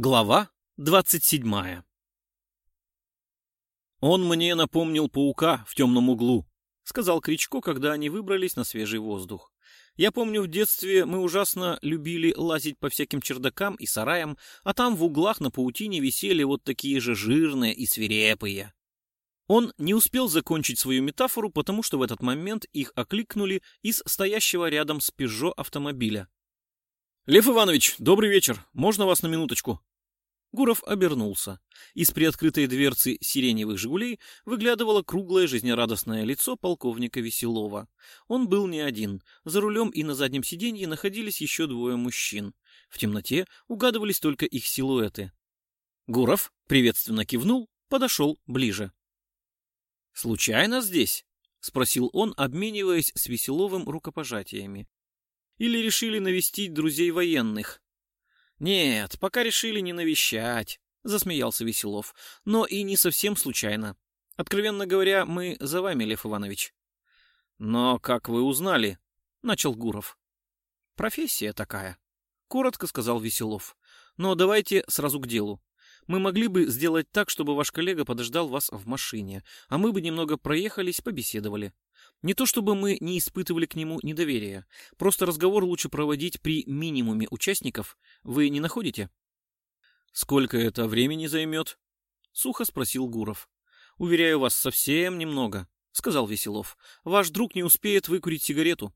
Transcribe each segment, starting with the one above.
Глава двадцать седьмая «Он мне напомнил паука в темном углу», — сказал Кричко, когда они выбрались на свежий воздух. «Я помню, в детстве мы ужасно любили лазить по всяким чердакам и сараям, а там в углах на паутине висели вот такие же жирные и свирепые». Он не успел закончить свою метафору, потому что в этот момент их окликнули из стоящего рядом с «Пежо» автомобиля. «Лев Иванович, добрый вечер. Можно вас на минуточку?» Гуров обернулся. Из приоткрытой дверцы сиреневых «Жигулей» выглядывало круглое жизнерадостное лицо полковника Веселова. Он был не один. За рулем и на заднем сиденье находились еще двое мужчин. В темноте угадывались только их силуэты. Гуров приветственно кивнул, подошел ближе. «Случайно здесь?» — спросил он, обмениваясь с Веселовым рукопожатиями. «Или решили навестить друзей военных?» «Нет, пока решили не навещать», — засмеялся Веселов. «Но и не совсем случайно. Откровенно говоря, мы за вами, Лев Иванович». «Но как вы узнали?» — начал Гуров. «Профессия такая», — коротко сказал Веселов. «Но давайте сразу к делу. Мы могли бы сделать так, чтобы ваш коллега подождал вас в машине, а мы бы немного проехались, побеседовали. Не то чтобы мы не испытывали к нему недоверия, просто разговор лучше проводить при минимуме участников, вы не находите? Сколько это времени займет? Сухо спросил Гуров. Уверяю вас, совсем немного, сказал Веселов. Ваш друг не успеет выкурить сигарету.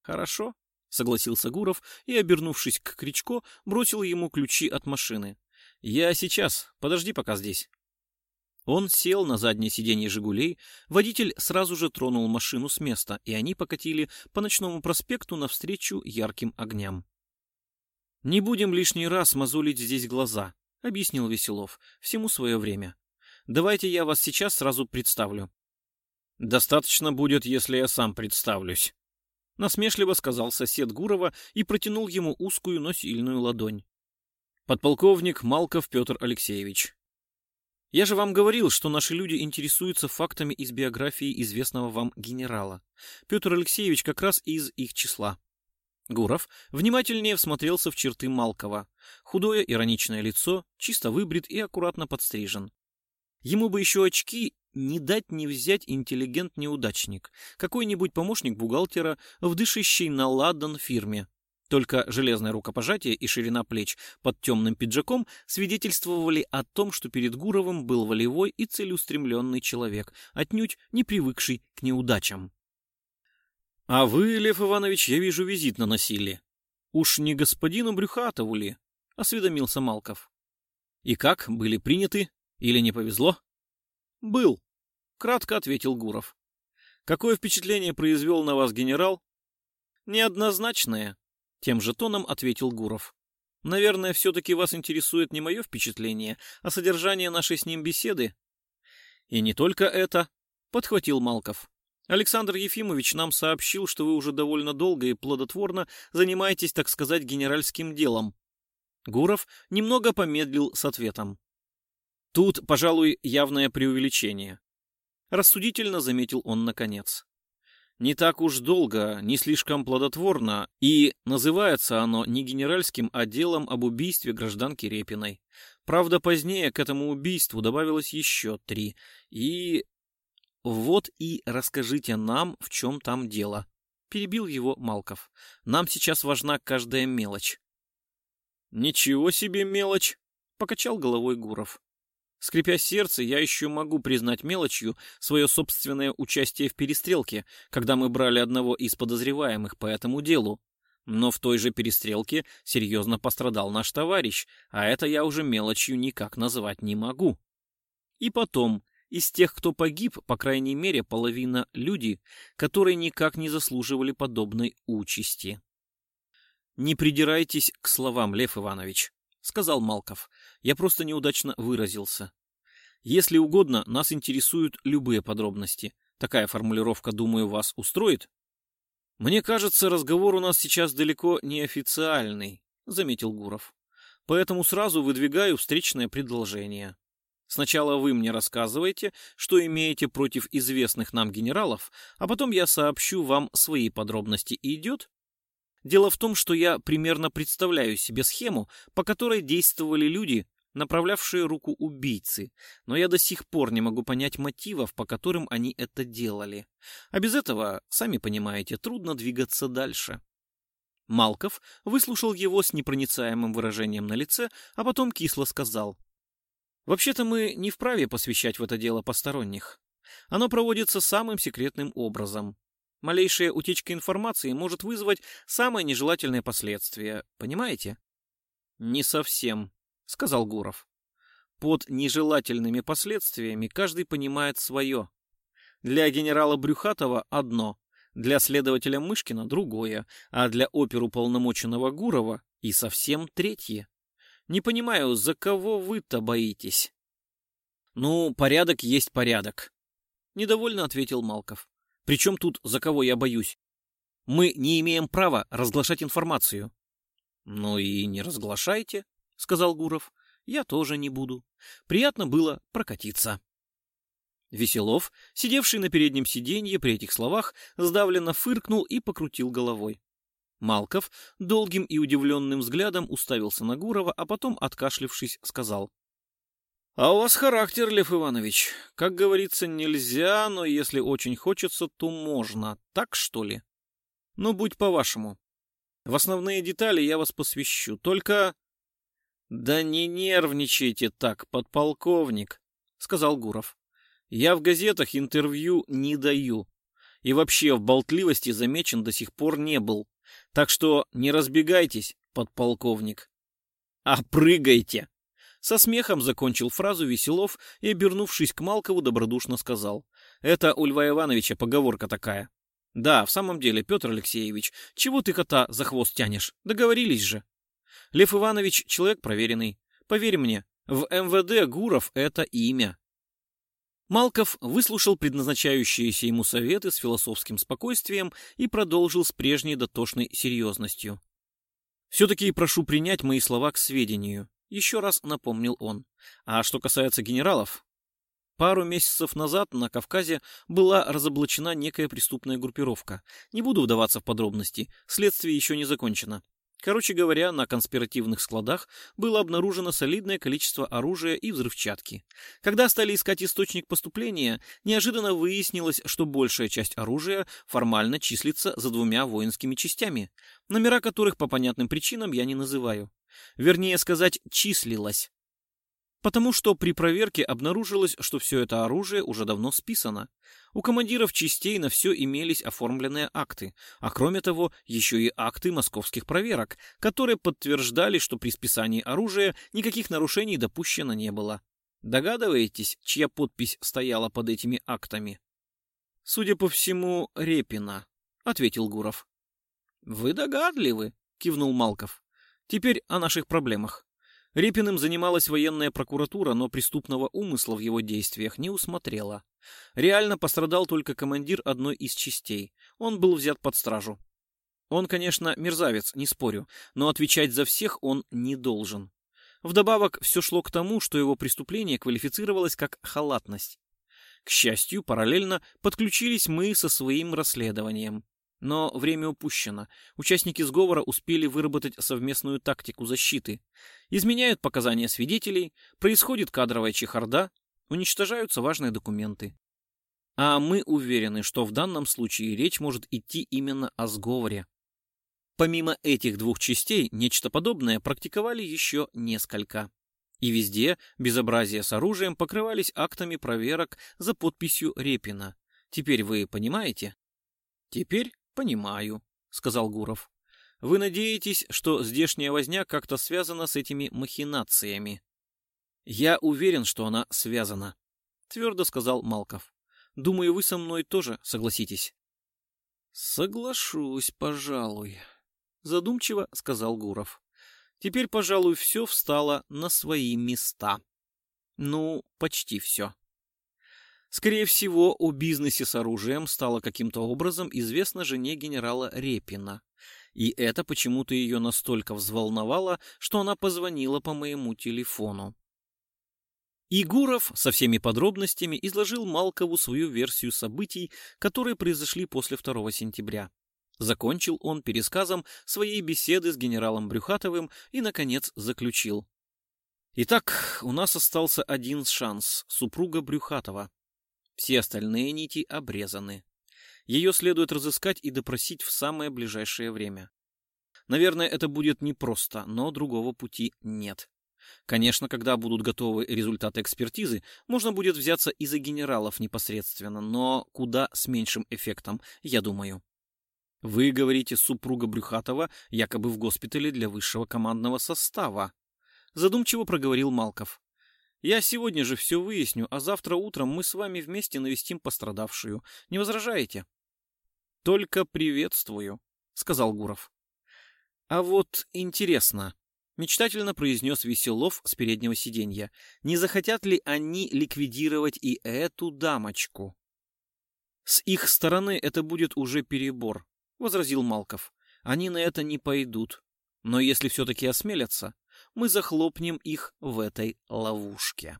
Хорошо, согласился Гуров и, обернувшись к Кричко, бросил ему ключи от машины. Я сейчас, подожди пока здесь. Он сел на заднее сиденье «Жигулей», водитель сразу же тронул машину с места, и они покатили по ночному проспекту навстречу ярким огням. «Не будем лишний раз мозолить здесь глаза», — объяснил Веселов. «Всему свое время. Давайте я вас сейчас сразу представлю». «Достаточно будет, если я сам представлюсь», — насмешливо сказал сосед Гурова и протянул ему узкую, но сильную ладонь. «Подполковник Малков Петр Алексеевич, я же вам говорил, что наши люди интересуются фактами из биографии известного вам генерала. Петр Алексеевич как раз из их числа. Гуров внимательнее всмотрелся в черты Малкова. Худое ироничное лицо, чисто выбрит и аккуратно подстрижен. Ему бы еще очки не дать не взять интеллигент-неудачник, какой-нибудь помощник бухгалтера в дышащей на ладан фирме. Только железное рукопожатие и ширина плеч под темным пиджаком свидетельствовали о том, что перед Гуровым был волевой и целеустремленный человек, отнюдь не привыкший к неудачам. — А вы, Лев Иванович, я вижу, визит наносили. Уж не господину Брюхатову ли? — осведомился Малков. — И как, были приняты? Или не повезло? — Был, — кратко ответил Гуров. — Какое впечатление произвел на вас генерал? — Неоднозначное, тем же тоном ответил Гуров. Наверное, все-таки вас интересует не мое впечатление, а содержание нашей с ним беседы. И не только это, подхватил Малков. Александр Ефимович нам сообщил, что вы уже довольно долго и плодотворно занимаетесь, так сказать, генеральским делом. Гуров немного помедлил с ответом. Тут, пожалуй, явное преувеличение. Рассудительно заметил он наконец не так уж долго, не слишком плодотворно, и называется оно не генеральским отделом об убийстве гражданки Репиной. Правда, позднее к этому убийству добавилось еще три. И... Вот и расскажите нам, в чем там дело. Перебил его Малков. Нам сейчас важна каждая мелочь. Ничего себе мелочь, покачал головой Гуров. Скрипя сердце, я еще могу признать мелочью свое собственное участие в перестрелке, когда мы брали одного из подозреваемых по этому делу. Но в той же перестрелке серьезно пострадал наш товарищ, а это я уже мелочью никак назвать не могу. И потом, из тех, кто погиб, по крайней мере, половина люди, которые никак не заслуживали подобной участи. Не придирайтесь к словам, Лев Иванович сказал Малков. Я просто неудачно выразился. Если угодно, нас интересуют любые подробности. Такая формулировка, думаю, вас устроит? Мне кажется, разговор у нас сейчас далеко не официальный, заметил Гуров. Поэтому сразу выдвигаю встречное предложение. Сначала вы мне рассказываете, что имеете против известных нам генералов, а потом я сообщу вам свои подробности. Идет? Дело в том, что я примерно представляю себе схему, по которой действовали люди, направлявшие руку убийцы, но я до сих пор не могу понять мотивов, по которым они это делали. А без этого, сами понимаете, трудно двигаться дальше. Малков выслушал его с непроницаемым выражением на лице, а потом кисло сказал. «Вообще-то мы не вправе посвящать в это дело посторонних. Оно проводится самым секретным образом. Малейшая утечка информации может вызвать самые нежелательные последствия, понимаете?» «Не совсем», — сказал Гуров. «Под нежелательными последствиями каждый понимает свое. Для генерала Брюхатова одно, для следователя Мышкина другое, а для оперуполномоченного Гурова и совсем третье. Не понимаю, за кого вы-то боитесь? Ну, порядок есть порядок. Недовольно ответил Малков. Причем тут за кого я боюсь? Мы не имеем права разглашать информацию. Ну и не разглашайте, сказал Гуров. Я тоже не буду. Приятно было прокатиться. Веселов, сидевший на переднем сиденье при этих словах, сдавленно фыркнул и покрутил головой. Малков долгим и удивленным взглядом уставился на Гурова, а потом, откашлившись, сказал. — А у вас характер, Лев Иванович. Как говорится, нельзя, но если очень хочется, то можно. Так, что ли? Ну, будь по-вашему. В основные детали я вас посвящу. Только... — Да не нервничайте так, подполковник, — сказал Гуров. Я в газетах интервью не даю. И вообще в болтливости замечен до сих пор не был. Так что не разбегайтесь, подполковник. А прыгайте! Со смехом закончил фразу Веселов и, обернувшись к Малкову, добродушно сказал. Это у Льва Ивановича поговорка такая. Да, в самом деле, Петр Алексеевич, чего ты кота за хвост тянешь? Договорились же. Лев Иванович человек проверенный. Поверь мне, в МВД Гуров это имя. Малков выслушал предназначающиеся ему советы с философским спокойствием и продолжил с прежней дотошной серьезностью. «Все-таки прошу принять мои слова к сведению», — еще раз напомнил он. «А что касается генералов, Пару месяцев назад на Кавказе была разоблачена некая преступная группировка. Не буду вдаваться в подробности, следствие еще не закончено. Короче говоря, на конспиративных складах было обнаружено солидное количество оружия и взрывчатки. Когда стали искать источник поступления, неожиданно выяснилось, что большая часть оружия формально числится за двумя воинскими частями, номера которых по понятным причинам я не называю. Вернее сказать, числилась потому что при проверке обнаружилось, что все это оружие уже давно списано. У командиров частей на все имелись оформленные акты, а кроме того, еще и акты московских проверок, которые подтверждали, что при списании оружия никаких нарушений допущено не было. Догадываетесь, чья подпись стояла под этими актами? Судя по всему, Репина, ответил Гуров. Вы догадливы, кивнул Малков. Теперь о наших проблемах. Репиным занималась военная прокуратура, но преступного умысла в его действиях не усмотрела. Реально пострадал только командир одной из частей. Он был взят под стражу. Он, конечно, мерзавец, не спорю, но отвечать за всех он не должен. Вдобавок, все шло к тому, что его преступление квалифицировалось как халатность. К счастью, параллельно подключились мы со своим расследованием. Но время упущено. Участники сговора успели выработать совместную тактику защиты. Изменяют показания свидетелей, происходит кадровая чехарда, уничтожаются важные документы. А мы уверены, что в данном случае речь может идти именно о сговоре. Помимо этих двух частей, нечто подобное практиковали еще несколько. И везде безобразия с оружием покрывались актами проверок за подписью Репина. Теперь вы понимаете? Теперь «Понимаю», — сказал Гуров. «Вы надеетесь, что здешняя возня как-то связана с этими махинациями?» «Я уверен, что она связана», — твердо сказал Малков. «Думаю, вы со мной тоже согласитесь». «Соглашусь, пожалуй», — задумчиво сказал Гуров. «Теперь, пожалуй, все встало на свои места. Ну, почти все». Скорее всего, о бизнесе с оружием стало каким-то образом известно жене генерала Репина. И это почему-то ее настолько взволновало, что она позвонила по моему телефону. Игуров со всеми подробностями изложил Малкову свою версию событий, которые произошли после 2 сентября. Закончил он пересказом своей беседы с генералом Брюхатовым и, наконец, заключил. Итак, у нас остался один шанс — супруга Брюхатова. Все остальные нити обрезаны. Ее следует разыскать и допросить в самое ближайшее время. Наверное, это будет непросто, но другого пути нет. Конечно, когда будут готовы результаты экспертизы, можно будет взяться и за генералов непосредственно, но куда с меньшим эффектом, я думаю. Вы говорите, супруга Брюхатова якобы в госпитале для высшего командного состава. Задумчиво проговорил Малков. Я сегодня же все выясню, а завтра утром мы с вами вместе навестим пострадавшую. Не возражаете? Только приветствую, сказал Гуров. А вот интересно, мечтательно произнес Веселов с переднего сиденья. Не захотят ли они ликвидировать и эту дамочку? С их стороны это будет уже перебор, возразил Малков. Они на это не пойдут. Но если все-таки осмелятся, мы захлопнем их в этой ловушке.